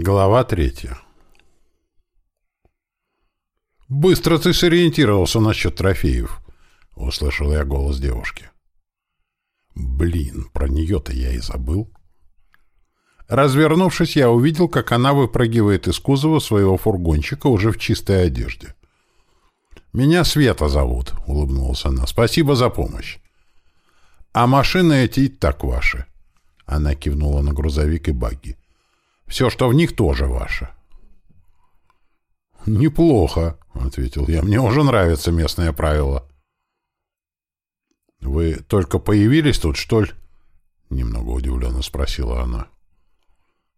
Глава третья. «Быстро ты сориентировался насчет трофеев», — услышал я голос девушки. «Блин, про нее-то я и забыл». Развернувшись, я увидел, как она выпрыгивает из кузова своего фургончика уже в чистой одежде. «Меня Света зовут», — улыбнулась она. «Спасибо за помощь». «А машины эти и так ваши». Она кивнула на грузовик и багги. Все, что в них, тоже ваше. «Неплохо», — ответил я. «Мне уже нравится местное правило». «Вы только появились тут, что ли?» — немного удивленно спросила она.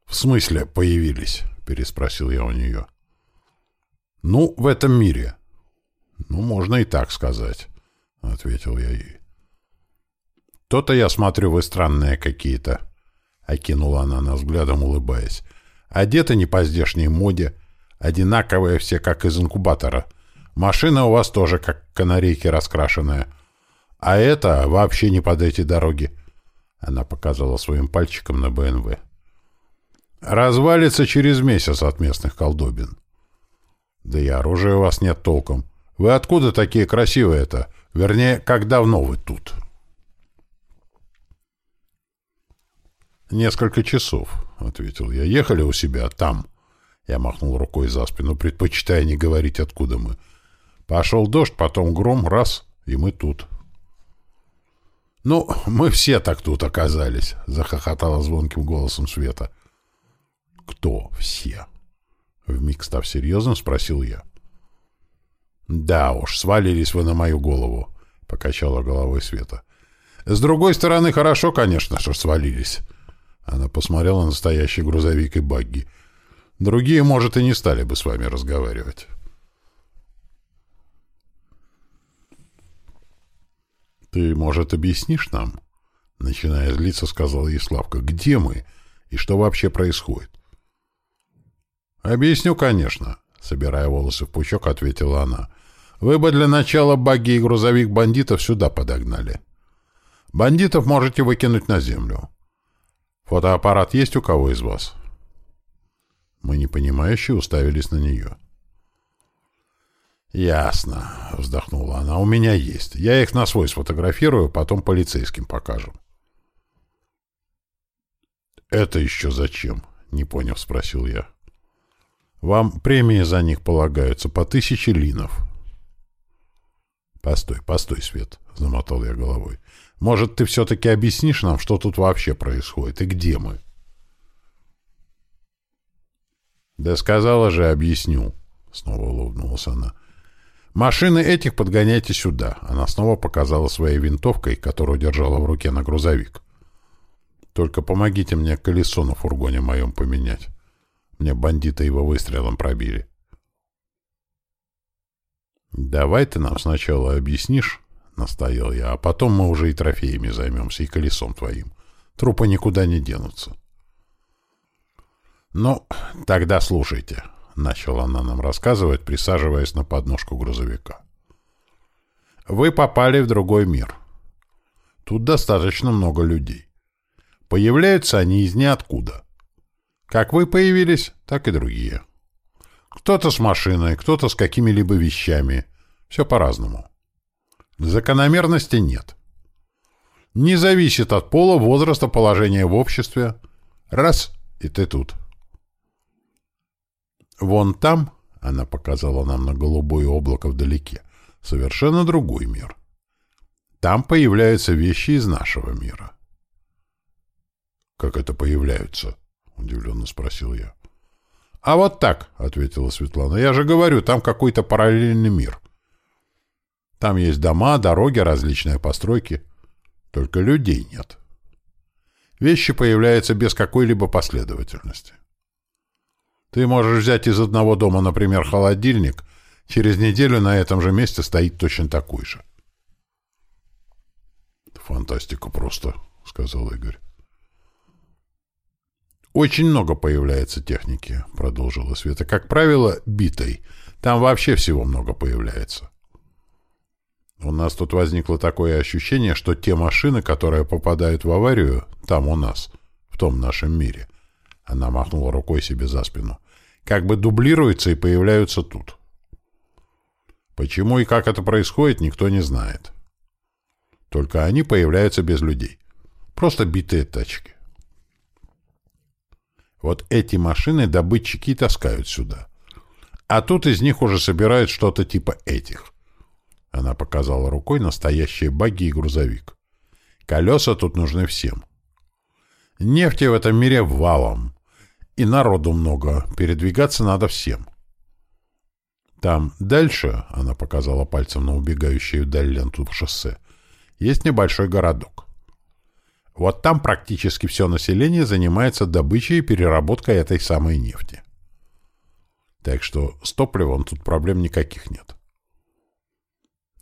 «В смысле появились?» — переспросил я у нее. «Ну, в этом мире». «Ну, можно и так сказать», — ответил я ей. «То-то я смотрю, вы странные какие-то». Окинула она нас взглядом, улыбаясь. Одеты не по здешней моде. Одинаковые все, как из инкубатора. Машина у вас тоже, как канарейки раскрашенная. А это вообще не под эти дороги. Она показала своим пальчиком на БНВ. Развалится через месяц от местных колдобин. Да и оружия у вас нет толком. Вы откуда такие красивые-то? Вернее, как давно вы тут?» «Несколько часов», — ответил я. «Ехали у себя там». Я махнул рукой за спину, предпочитая не говорить, откуда мы. Пошел дождь, потом гром, раз, и мы тут. «Ну, мы все так тут оказались», — захохотала звонким голосом Света. «Кто все?» Вмиг став серьезным, спросил я. «Да уж, свалились вы на мою голову», — покачала головой Света. «С другой стороны, хорошо, конечно, что свалились. Она посмотрела на настоящий грузовик и багги. Другие, может, и не стали бы с вами разговаривать. «Ты, может, объяснишь нам?» Начиная злиться, сказал ей Славка. «Где мы? И что вообще происходит?» «Объясню, конечно», — собирая волосы в пучок, ответила она. «Вы бы для начала багги и грузовик бандитов сюда подогнали. Бандитов можете выкинуть на землю. «Фотоаппарат есть у кого из вас?» Мы непонимающе уставились на нее. «Ясно», — вздохнула она. «У меня есть. Я их на свой сфотографирую, потом полицейским покажем». «Это еще зачем?» — не поняв, спросил я. «Вам премии за них полагаются по тысяче линов». «Постой, постой, Свет», — замотал я головой. Может, ты все-таки объяснишь нам, что тут вообще происходит и где мы? Да сказала же, объясню. Снова улыбнулась она. Машины этих подгоняйте сюда. Она снова показала своей винтовкой, которую держала в руке на грузовик. Только помогите мне колесо на фургоне моем поменять. Мне бандиты его выстрелом пробили. Давай ты нам сначала объяснишь, настоял я. «А потом мы уже и трофеями займемся, и колесом твоим. Трупы никуда не денутся». «Ну, тогда слушайте», — начала она нам рассказывать, присаживаясь на подножку грузовика. «Вы попали в другой мир. Тут достаточно много людей. Появляются они из ниоткуда. Как вы появились, так и другие. Кто-то с машиной, кто-то с какими-либо вещами. Все по-разному. Закономерности нет. Не зависит от пола, возраста, положения в обществе. Раз — и ты тут. Вон там, — она показала нам на голубое облако вдалеке, — совершенно другой мир. Там появляются вещи из нашего мира. — Как это появляются? — удивленно спросил я. — А вот так, — ответила Светлана. — Я же говорю, там какой-то параллельный мир. Там есть дома, дороги, различные постройки. Только людей нет. Вещи появляются без какой-либо последовательности. Ты можешь взять из одного дома, например, холодильник, через неделю на этом же месте стоит точно такой же. «Фантастика просто», — сказал Игорь. «Очень много появляется техники», — продолжила Света. «Как правило, битой. Там вообще всего много появляется. У нас тут возникло такое ощущение, что те машины, которые попадают в аварию, там у нас, в том нашем мире, Она махнула рукой себе за спину. Как бы дублируются и появляются тут. Почему и как это происходит, никто не знает. Только они появляются без людей. Просто битые тачки. Вот эти машины добытчики таскают сюда. А тут из них уже собирают что-то типа этих. Она показала рукой настоящие баги и грузовик. Колеса тут нужны всем. Нефти в этом мире валом. И народу много. Передвигаться надо всем. Там дальше, она показала пальцем на убегающую вдаль ленту шоссе, есть небольшой городок. Вот там практически все население занимается добычей и переработкой этой самой нефти. Так что с топливом тут проблем никаких нет.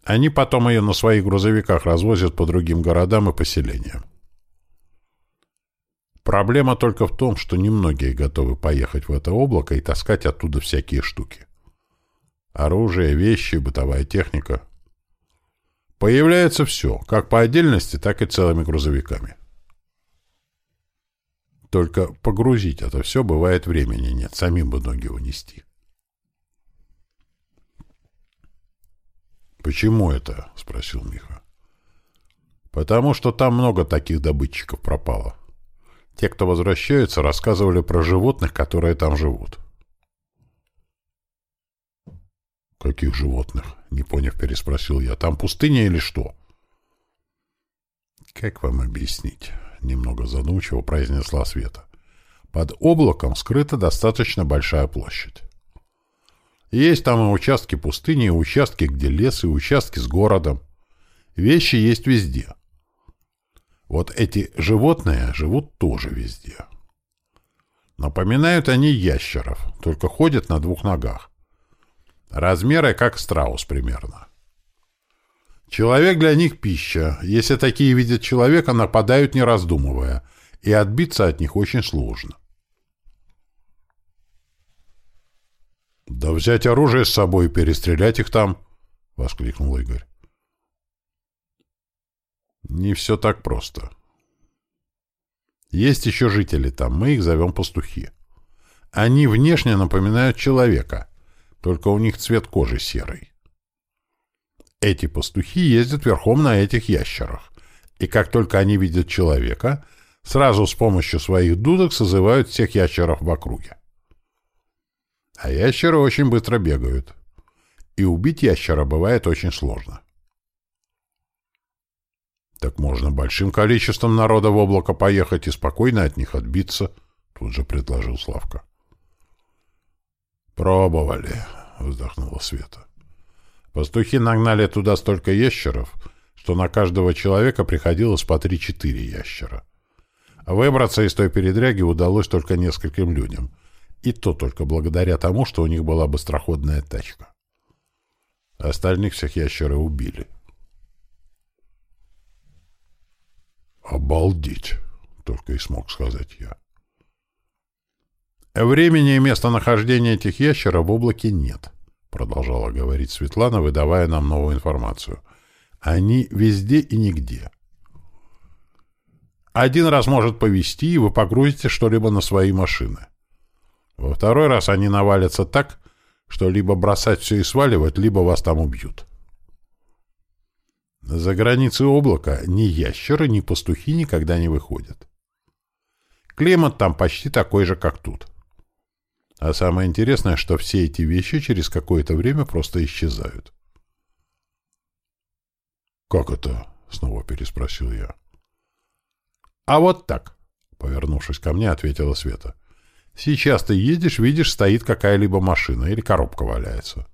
Они потом ее на своих грузовиках развозят по другим городам и поселениям. Проблема только в том, что немногие готовы поехать в это облако и таскать оттуда всякие штуки. Оружие, вещи, бытовая техника. Появляется все, как по отдельности, так и целыми грузовиками. Только погрузить это все бывает времени нет, самим бы ноги унести. «Почему это?» — спросил Миха. «Потому что там много таких добытчиков пропало. Те, кто возвращаются, рассказывали про животных, которые там живут». «Каких животных?» — не поняв, переспросил я. «Там пустыня или что?» «Как вам объяснить?» — немного задумчиво произнесла Света. «Под облаком скрыта достаточно большая площадь. Есть там и участки пустыни, и участки, где лес, и участки с городом. Вещи есть везде. Вот эти животные живут тоже везде. Напоминают они ящеров, только ходят на двух ногах. Размеры как страус примерно. Человек для них пища. Если такие видят человека, нападают не раздумывая, и отбиться от них очень сложно. «Да взять оружие с собой и перестрелять их там!» — воскликнул Игорь. «Не все так просто. Есть еще жители там, мы их зовем пастухи. Они внешне напоминают человека, только у них цвет кожи серый. Эти пастухи ездят верхом на этих ящерах, и как только они видят человека, сразу с помощью своих дудок созывают всех ящеров в округе. А ящеры очень быстро бегают. И убить ящера бывает очень сложно. Так можно большим количеством народа в облако поехать и спокойно от них отбиться, тут же предложил Славка. Пробовали, вздохнула Света. Пастухи нагнали туда столько ящеров, что на каждого человека приходилось по три-четыре ящера. А выбраться из той передряги удалось только нескольким людям, и то только благодаря тому, что у них была быстроходная тачка. Остальных всех ящеры убили. «Обалдеть!» — только и смог сказать я. «Времени и местонахождения этих ящеров в облаке нет», — продолжала говорить Светлана, выдавая нам новую информацию. «Они везде и нигде. Один раз может повезти, и вы погрузите что-либо на свои машины. Во второй раз они навалятся так, что либо бросать все и сваливать, либо вас там убьют. За границы облака ни ящеры, ни пастухи никогда не выходят. Климат там почти такой же, как тут. А самое интересное, что все эти вещи через какое-то время просто исчезают. «Как это?» — снова переспросил я. «А вот так», — повернувшись ко мне, ответила Света. Сейчас ты едешь, видишь, стоит какая-либо машина или коробка валяется.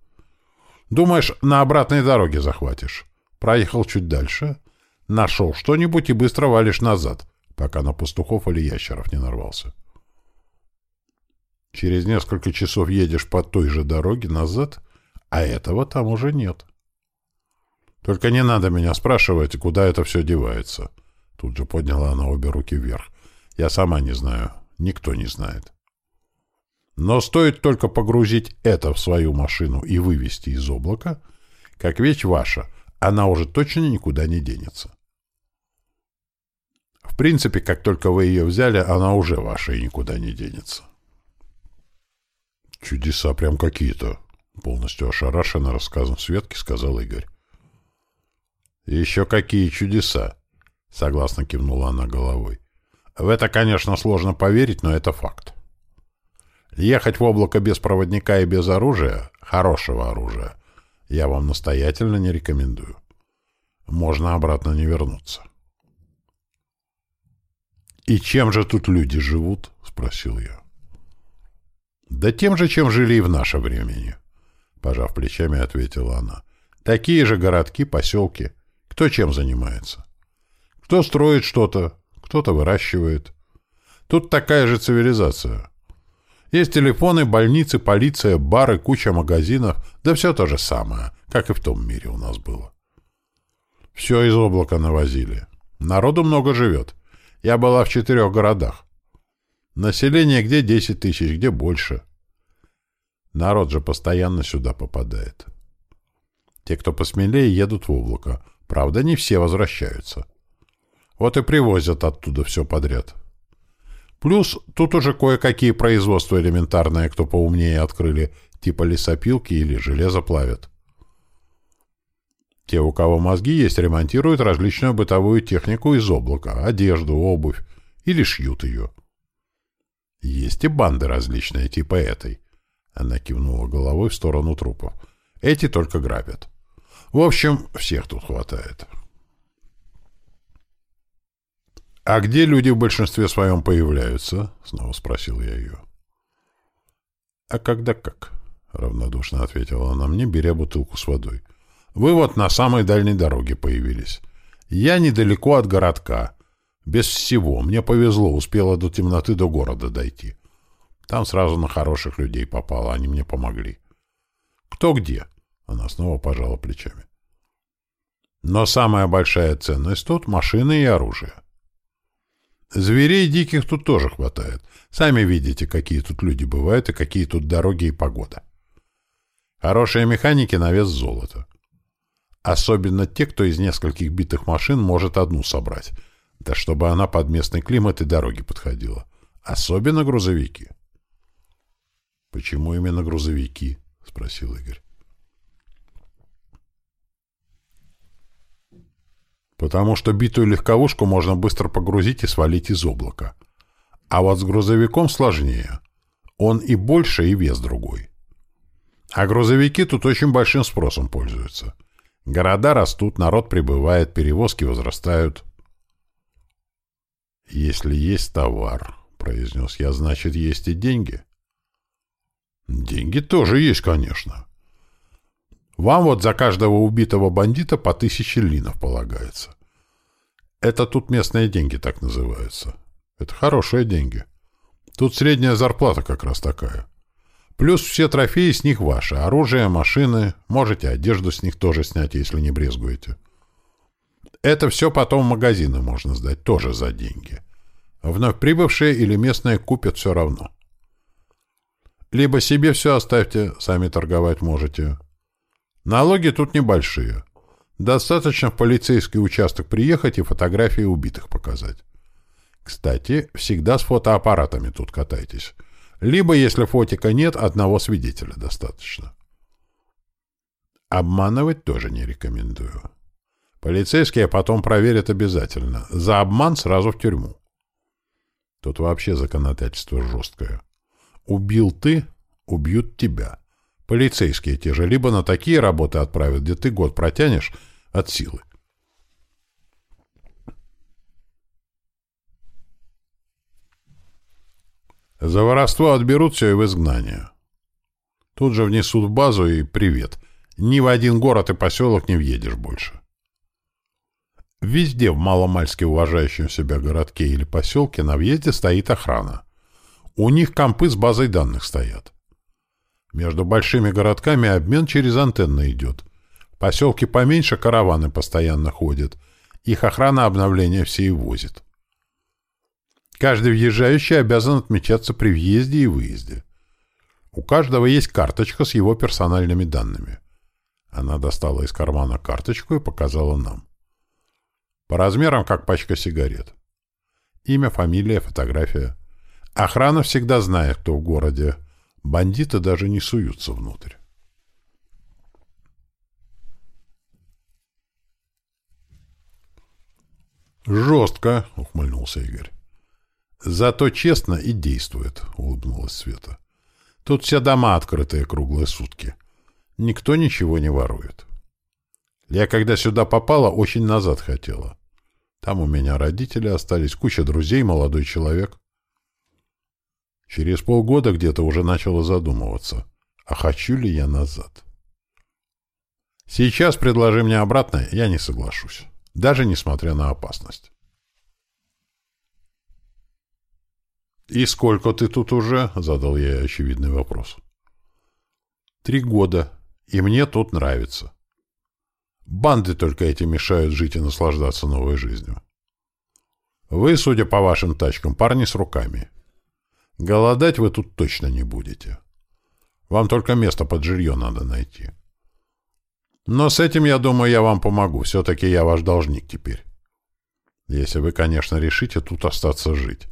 Думаешь, на обратной дороге захватишь. Проехал чуть дальше, нашел что-нибудь и быстро валишь назад, пока на пастухов или ящеров не нарвался. Через несколько часов едешь по той же дороге назад, а этого там уже нет. Только не надо меня спрашивать, куда это все девается. Тут же подняла она обе руки вверх. Я сама не знаю. Никто не знает. Но стоит только погрузить это в свою машину и вывести из облака, как вещь ваша, она уже точно никуда не денется. В принципе, как только вы ее взяли, она уже ваша и никуда не денется. Чудеса прям какие-то, полностью ошарашенно рассказом Светки, сказал Игорь. Еще какие чудеса, согласно кивнула она головой. В это, конечно, сложно поверить, но это факт. Ехать в облако без проводника и без оружия, хорошего оружия, я вам настоятельно не рекомендую. Можно обратно не вернуться. «И чем же тут люди живут?» — спросил я. «Да тем же, чем жили и в наше времени», — пожав плечами, ответила она. «Такие же городки, поселки. Кто чем занимается? Кто строит что-то, кто-то выращивает. Тут такая же цивилизация. Есть телефоны, больницы, полиция, бары, куча магазинов, да все то же самое, как и в том мире у нас было. Все из облака навозили. Народу много живет. Я была в четырех городах. Население где 10 тысяч, где больше. Народ же постоянно сюда попадает. Те, кто посмелее, едут в облако. Правда, не все возвращаются. Вот и привозят оттуда все подряд. Плюс тут уже кое-какие производства элементарные, кто поумнее открыли, типа лесопилки или железо плавят. Те, у кого мозги есть, ремонтируют различную бытовую технику из облака, одежду, обувь, или шьют ее. Есть и банды различные, типа этой. Она кивнула головой в сторону трупов. Эти только грабят. В общем, всех тут хватает. «А где люди в большинстве своем появляются?» — снова спросил я ее. «А когда как?» — равнодушно ответила она мне, беря бутылку с водой. «Вы вот на самой дальней дороге появились. Я недалеко от городка. Без всего. Мне повезло, успела до темноты до города дойти. Там сразу на хороших людей попало, они мне помогли. Кто где?» Она снова пожала плечами. «Но самая большая ценность тут — машины и оружие. Зверей диких тут тоже хватает. Сами видите, какие тут люди бывают и какие тут дороги и погода. Хорошие механики на вес золота. Особенно те, кто из нескольких битых машин может одну собрать. Да чтобы она под местный климат и дороги подходила. Особенно грузовики. «Почему именно грузовики?» — спросил Игорь. Потому что битую легковушку можно быстро погрузить и свалить из облака. А вот с грузовиком сложнее. Он и больше, и вес другой. А грузовики тут очень большим спросом пользуются. Города растут, народ прибывает, перевозки возрастают. «Если есть товар», — произнес я, — «значит, есть и деньги». «Деньги тоже есть, конечно. Вам вот за каждого убитого бандита по тысяче линов полагается. Это тут местные деньги так называются. Это хорошие деньги. Тут средняя зарплата как раз такая. Плюс все трофеи с них ваши. Оружие, машины. Можете одежду с них тоже снять, если не брезгуете. Это все потом в магазины можно сдать, тоже за деньги. Вновь прибывшие или местные купят все равно. Либо себе все оставьте, сами торговать можете. Налоги тут небольшие. Достаточно в полицейский участок приехать и фотографии убитых показать. Кстати, всегда с фотоаппаратами тут катайтесь. Либо, если фотика нет, одного свидетеля достаточно. Обманывать тоже не рекомендую. Полицейские потом проверят обязательно. За обман сразу в тюрьму. Тут вообще законодательство жесткое. Убил ты — убьют тебя. Полицейские те же либо на такие работы отправят, где ты год протянешь от силы. За воровство отберут все и в изгнание. Тут же внесут в базу и привет. Ни в один город и поселок не въедешь больше. Везде в маломальски уважающем себя городке или поселке на въезде стоит охрана. У них компы с базой данных стоят. Между большими городками обмен через антенны идет. Поселки поменьше караваны постоянно ходят. Их охрана обновления все и возит. Каждый въезжающий обязан отмечаться при въезде и выезде. У каждого есть карточка с его персональными данными. Она достала из кармана карточку и показала нам. По размерам, как пачка сигарет. Имя, фамилия, фотография. Охрана всегда знает, кто в городе. Бандиты даже не суются внутрь. «Жестко», — ухмыльнулся Игорь. «Зато честно и действует», — улыбнулась Света. «Тут все дома открытые круглые сутки. Никто ничего не ворует. Я, когда сюда попала, очень назад хотела. Там у меня родители остались, куча друзей, молодой человек. Через полгода где-то уже начала задумываться, а хочу ли я назад. Сейчас предложи мне обратно, я не соглашусь, даже несмотря на опасность. «И сколько ты тут уже?» — задал я очевидный вопрос. «Три года, и мне тут нравится. Банды только эти мешают жить и наслаждаться новой жизнью. Вы, судя по вашим тачкам, парни с руками. Голодать вы тут точно не будете. Вам только место под жилье надо найти. Но с этим, я думаю, я вам помогу. Все-таки я ваш должник теперь. Если вы, конечно, решите тут остаться жить.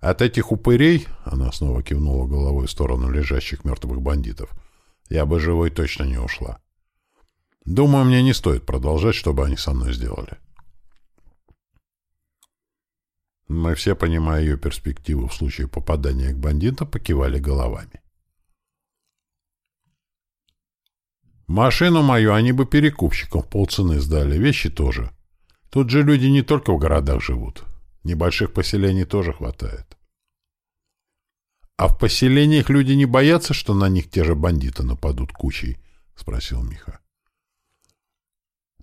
От этих упырей, она снова кивнула головой в сторону лежащих мертвых бандитов, я бы живой точно не ушла. Думаю, мне не стоит продолжать, чтобы они со мной сделали. Мы все, понимая ее перспективу в случае попадания к бандитам, покивали головами. Машину мою они бы перекупщикам полцены сдали, вещи тоже. Тут же люди не только в городах живут. Небольших поселений тоже хватает. А в поселениях люди не боятся, что на них те же бандиты нападут кучей? — спросил Миха.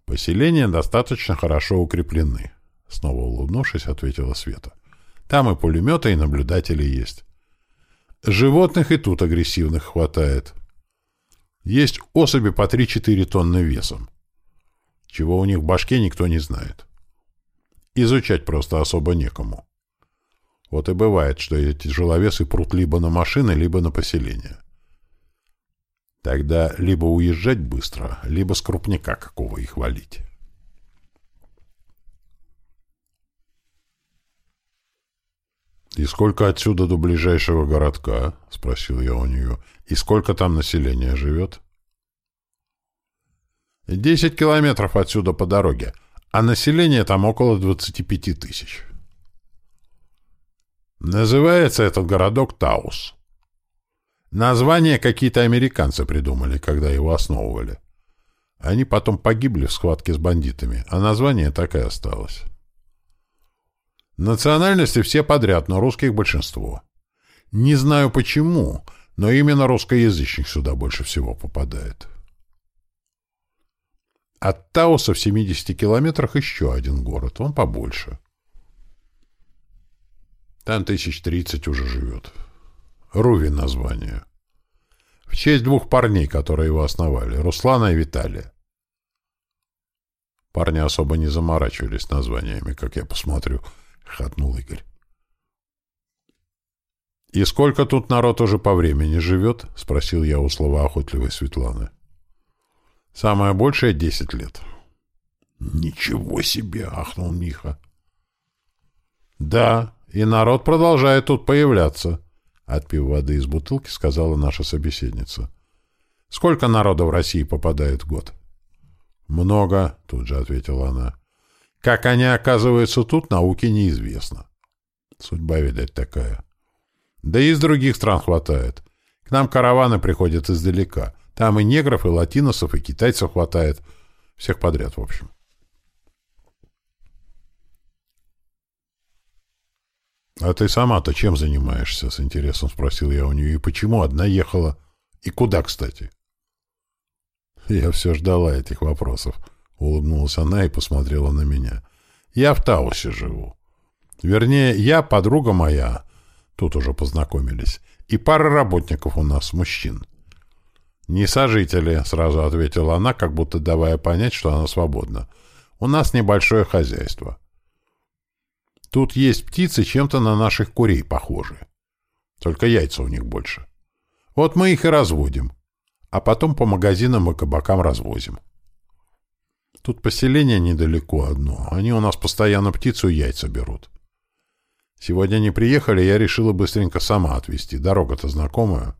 Поселения достаточно хорошо укреплены. Снова улыбнувшись, ответила Света. Там и пулеметы, и наблюдатели есть. Животных и тут агрессивных хватает. Есть особи по 3-4 тонны весом. Чего у них в башке никто не знает. Изучать просто особо некому. Вот и бывает, что эти тяжеловесы прут либо на машины, либо на поселение. Тогда либо уезжать быстро, либо с крупняка какого их валить. «И сколько отсюда до ближайшего городка?» — спросил я у нее. «И сколько там населения живет?» «Десять километров отсюда по дороге, а население там около двадцати пяти тысяч». Называется этот городок Таус. Название какие-то американцы придумали, когда его основывали. Они потом погибли в схватке с бандитами, а название так и осталось. Национальности все подряд, но русских большинство. Не знаю почему, но именно русскоязычных сюда больше всего попадает. От Тауса в 70 километрах еще один город, он побольше. Там тысяч тридцать уже живет. Руви название. В честь двух парней, которые его основали, Руслана и Виталия. Парни особо не заморачивались названиями, как я посмотрю —— хатнул Игорь. «И сколько тут народ уже по времени живет?» — спросил я у слова охотливой Светланы. «Самое большее — десять лет». «Ничего себе!» — ахнул Миха. «Да, и народ продолжает тут появляться», — отпив воды из бутылки, сказала наша собеседница. «Сколько народа в России попадает в год?» «Много», — тут же ответила она. Как они оказываются тут, науке неизвестно. Судьба, видать, такая. Да и из других стран хватает. К нам караваны приходят издалека. Там и негров, и латиносов, и китайцев хватает. Всех подряд, в общем. «А ты сама-то чем занимаешься?» — с интересом спросил я у нее. «И почему одна ехала? И куда, кстати?» Я все ждала этих вопросов. — улыбнулась она и посмотрела на меня. «Я в Таусе живу. Вернее, я, подруга моя, тут уже познакомились, и пара работников у нас, мужчин». «Не сожители», — сразу ответила она, как будто давая понять, что она свободна. «У нас небольшое хозяйство. Тут есть птицы, чем-то на наших курей похожи. Только яйца у них больше. Вот мы их и разводим, а потом по магазинам и кабакам развозим». Тут поселение недалеко одно. Они у нас постоянно птицу и яйца берут. Сегодня не приехали, я решила быстренько сама отвезти. Дорога-то знакомая.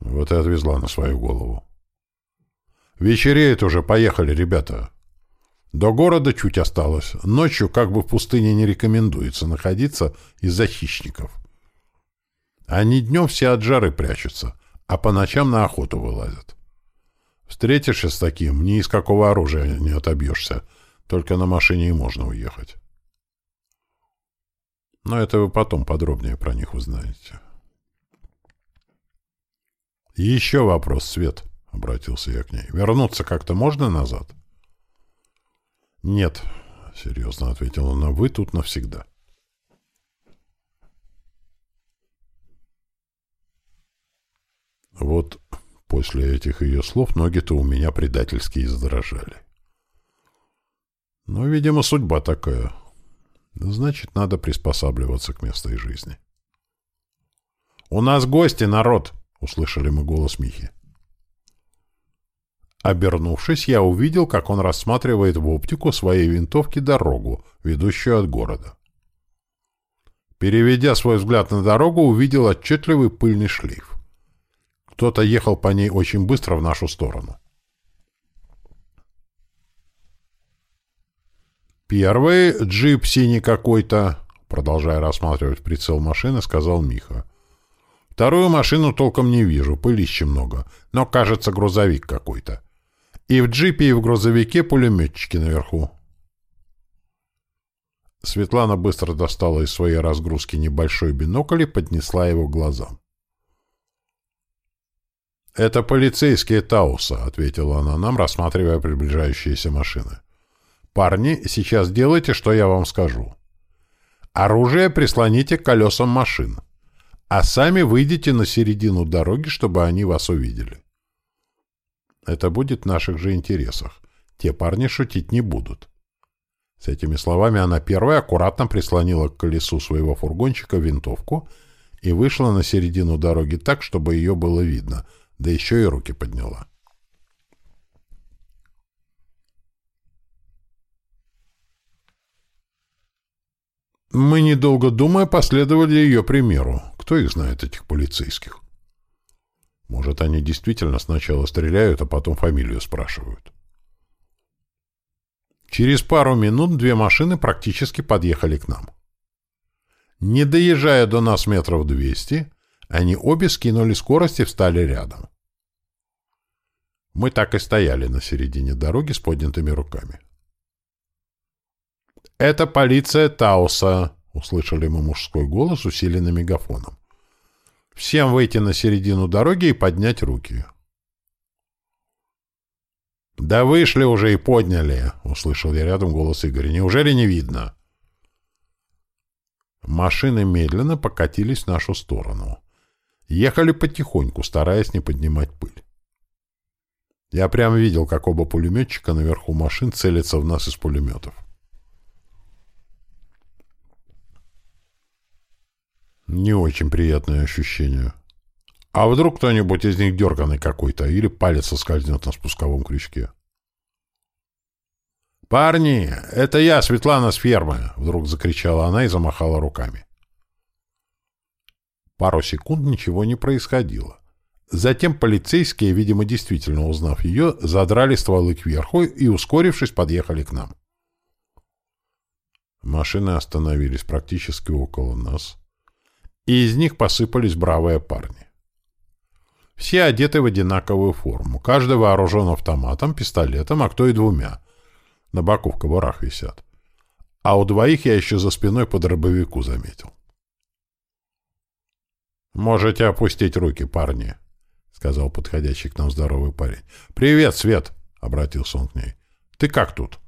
Вот и отвезла на свою голову. Вечереет уже, поехали, ребята. До города чуть осталось. Ночью как бы в пустыне не рекомендуется находиться из-за хищников. Они днем все от жары прячутся, а по ночам на охоту вылазят. Встретишься с таким, ни из какого оружия не отобьешься. Только на машине и можно уехать. Но это вы потом подробнее про них узнаете. «Еще вопрос, Свет», — обратился я к ней. «Вернуться как-то можно назад?» «Нет», — серьезно ответила она, — «вы тут навсегда». Вот после этих ее слов ноги-то у меня предательски издрожали. Но, видимо, судьба такая. Значит, надо приспосабливаться к местной жизни. «У нас гости, народ!» — услышали мы голос Михи. Обернувшись, я увидел, как он рассматривает в оптику своей винтовки дорогу, ведущую от города. Переведя свой взгляд на дорогу, увидел отчетливый пыльный шлейф. Кто-то ехал по ней очень быстро в нашу сторону. «Первый — джип синий какой-то», — продолжая рассматривать прицел машины, сказал Миха. «Вторую машину толком не вижу, пылища много, но, кажется, грузовик какой-то. И в джипе, и в грузовике пулеметчики наверху». Светлана быстро достала из своей разгрузки небольшой бинокль и поднесла его к глазам. «Это полицейские Тауса», — ответила она нам, рассматривая приближающиеся машины. «Парни, сейчас делайте, что я вам скажу. Оружие прислоните к колесам машин, а сами выйдите на середину дороги, чтобы они вас увидели. Это будет в наших же интересах. Те парни шутить не будут». С этими словами она первая аккуратно прислонила к колесу своего фургончика винтовку и вышла на середину дороги так, чтобы ее было видно, да еще и руки подняла. Мы, недолго думая, последовали ее примеру. Кто их знает, этих полицейских? Может, они действительно сначала стреляют, а потом фамилию спрашивают. Через пару минут две машины практически подъехали к нам. Не доезжая до нас метров двести, они обе скинули скорость и встали рядом. Мы так и стояли на середине дороги с поднятыми руками. «Это полиция Тауса!» — услышали мы мужской голос, усиленный мегафоном. «Всем выйти на середину дороги и поднять руки». «Да вышли уже и подняли!» — услышал я рядом голос Игоря. «Неужели не видно?» Машины медленно покатились в нашу сторону. Ехали потихоньку, стараясь не поднимать пыль. Я прямо видел, как оба пулеметчика наверху машин целятся в нас из пулеметов. Не очень приятное ощущение. А вдруг кто-нибудь из них дерганый какой-то или палец соскользнет на спусковом крючке? «Парни, это я, Светлана с фермы!» — вдруг закричала она и замахала руками. Пару секунд ничего не происходило. Затем полицейские, видимо, действительно узнав ее, задрали стволы кверху и, ускорившись, подъехали к нам. Машины остановились практически около нас и из них посыпались бравые парни. Все одеты в одинаковую форму, каждый вооружен автоматом, пистолетом, а кто и двумя. На боку в кобурах висят. А у двоих я еще за спиной под дробовику заметил. «Можете опустить руки, парни», — сказал подходящий к нам здоровый парень. «Привет, Свет», — обратился он к ней. «Ты как тут?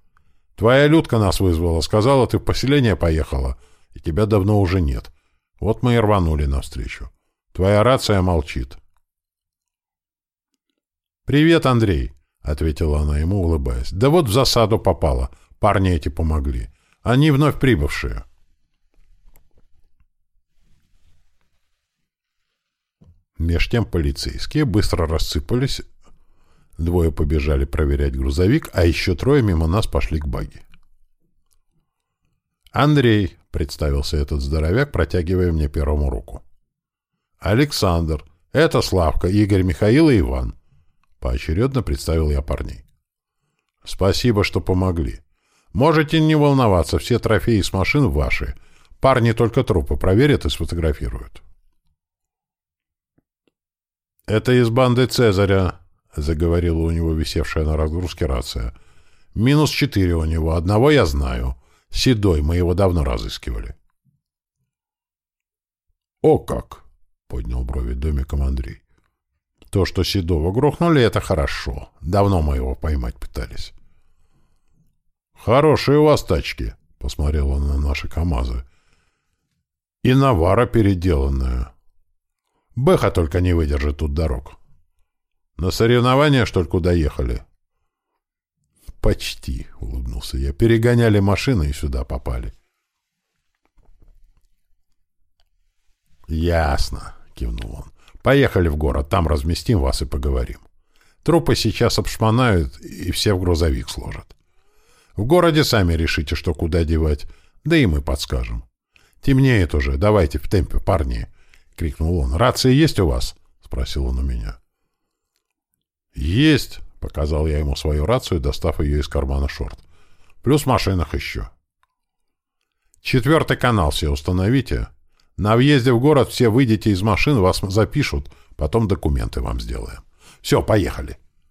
Твоя Людка нас вызвала, сказала, ты в поселение поехала, и тебя давно уже нет. Вот мы и рванули навстречу. Твоя рация молчит. «Привет, Андрей», — ответила она ему, улыбаясь. «Да вот в засаду попала. Парни эти помогли. Они вновь прибывшие». Меж тем полицейские быстро рассыпались. Двое побежали проверять грузовик, а еще трое мимо нас пошли к баги. «Андрей», — представился этот здоровяк, протягивая мне первому руку. «Александр. Это Славка, Игорь, Михаил и Иван». Поочередно представил я парней. «Спасибо, что помогли. Можете не волноваться, все трофеи с машин ваши. Парни только трупы проверят и сфотографируют». «Это из банды Цезаря», — заговорила у него висевшая на разгрузке рация. «Минус четыре у него. Одного я знаю. Седой, мы его давно разыскивали». «О как!» — поднял брови домиком Андрей. «То, что Седова грохнули, это хорошо. Давно мы его поймать пытались». «Хорошие у вас тачки», — посмотрел он на наши КамАЗы. «И навара переделанная. Бэха только не выдержит тут дорог. На соревнования, что ли, куда ехали?» «Почти», — улыбнулся я. «Перегоняли машины и сюда попали». «Ясно», — кивнул он. «Поехали в город, там разместим вас и поговорим. Трупы сейчас обшмонают и все в грузовик сложат. В городе сами решите, что куда девать, да и мы подскажем. Темнеет уже, давайте в темпе, парни!» — крикнул он. «Рации есть у вас?» — спросил он у меня. «Есть!» — показал я ему свою рацию, достав ее из кармана шорт. «Плюс в машинах еще». «Четвертый канал все установите. На въезде в город все выйдете из машин, вас запишут, потом документы вам сделаем. Все, поехали!»